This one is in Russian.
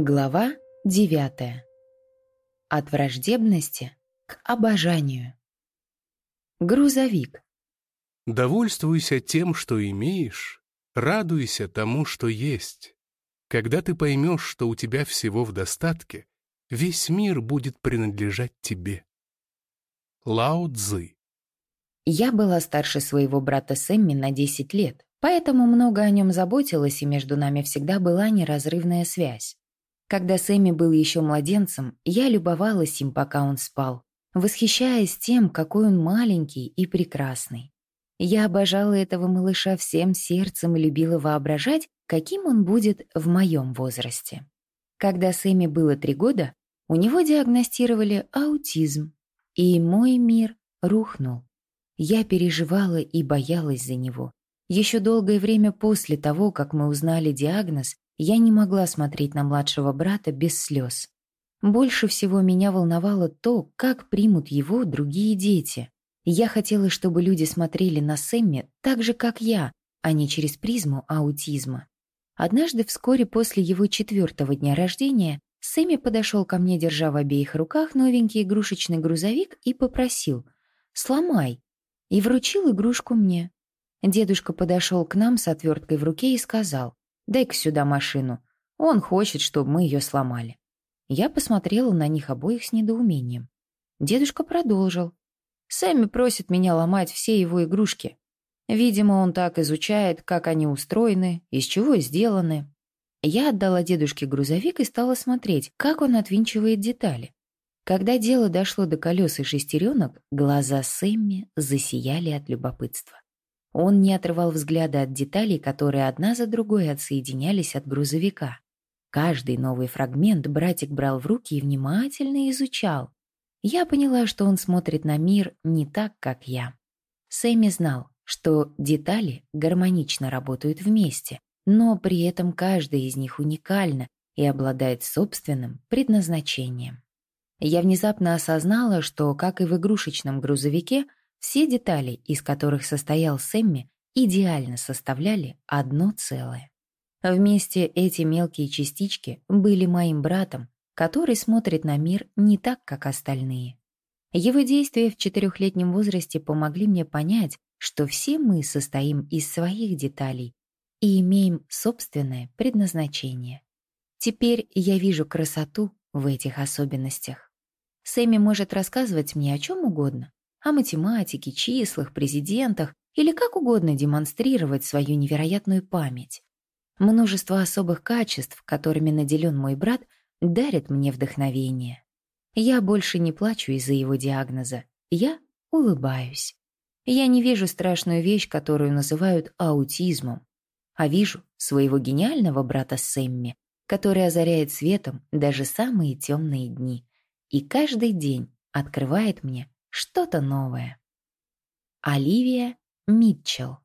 Глава 9. От враждебности к обожанию. Грузовик. Довольствуйся тем, что имеешь, радуйся тому, что есть. Когда ты поймешь, что у тебя всего в достатке, весь мир будет принадлежать тебе. Лао Цзы. Я была старше своего брата Сэмми на 10 лет, поэтому много о нем заботилась, и между нами всегда была неразрывная связь. Когда Сэмми был еще младенцем, я любовалась им, пока он спал, восхищаясь тем, какой он маленький и прекрасный. Я обожала этого малыша всем сердцем и любила воображать, каким он будет в моем возрасте. Когда Сэмми было три года, у него диагностировали аутизм, и мой мир рухнул. Я переживала и боялась за него. Еще долгое время после того, как мы узнали диагноз, я не могла смотреть на младшего брата без слез. Больше всего меня волновало то, как примут его другие дети. Я хотела, чтобы люди смотрели на Сэмми так же, как я, а не через призму аутизма. Однажды, вскоре после его четвертого дня рождения, Сэмми подошел ко мне, держа в обеих руках новенький игрушечный грузовик и попросил «Сломай!» и вручил игрушку мне. Дедушка подошел к нам с отверткой в руке и сказал Дай-ка сюда машину. Он хочет, чтобы мы ее сломали». Я посмотрела на них обоих с недоумением. Дедушка продолжил. «Сэмми просит меня ломать все его игрушки. Видимо, он так изучает, как они устроены, из чего сделаны». Я отдала дедушке грузовик и стала смотреть, как он отвинчивает детали. Когда дело дошло до колес и шестеренок, глаза Сэмми засияли от любопытства. Он не отрывал взгляда от деталей, которые одна за другой отсоединялись от грузовика. Каждый новый фрагмент братик брал в руки и внимательно изучал. Я поняла, что он смотрит на мир не так, как я. Сэмми знал, что детали гармонично работают вместе, но при этом каждая из них уникальна и обладает собственным предназначением. Я внезапно осознала, что, как и в игрушечном грузовике, все детали, из которых состоял Сэмми, идеально составляли одно целое. Вместе эти мелкие частички были моим братом, который смотрит на мир не так, как остальные. Его действия в четырехлетнем возрасте помогли мне понять, что все мы состоим из своих деталей и имеем собственное предназначение. Теперь я вижу красоту в этих особенностях. Сэмми может рассказывать мне о чем угодно, о математике, числах, президентах или как угодно демонстрировать свою невероятную память. Множество особых качеств, которыми наделен мой брат, дарят мне вдохновение. Я больше не плачу из-за его диагноза. Я улыбаюсь. Я не вижу страшную вещь, которую называют аутизмом, а вижу своего гениального брата Сэмми, который озаряет светом даже самые темные дни и каждый день открывает мне что-то новое. Оливия Митчелл